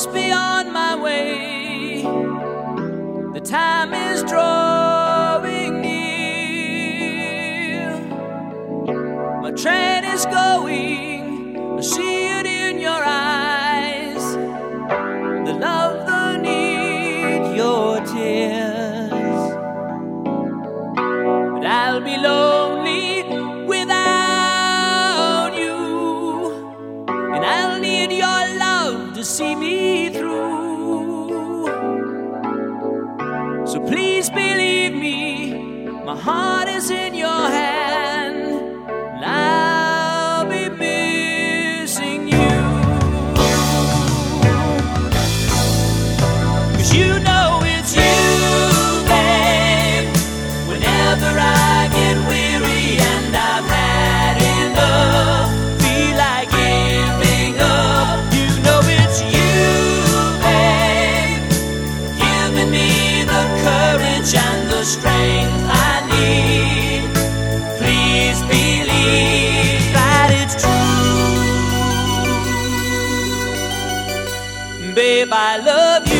must be on my way. The time is drawing near. My train is going. I see it in your eyes. The love, the need, your tears. But I'll be low. So please believe me, my heart is in your hand. Babe, I love you.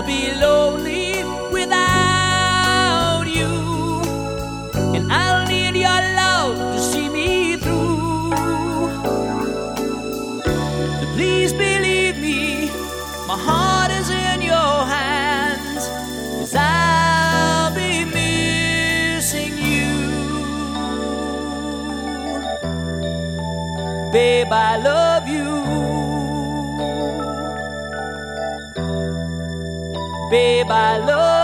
I'll be lonely without you. And I'll need your love to see me through. So please believe me, my heart is in your hands. Cause I'll be missing you. Babe, I love you. Babe, I love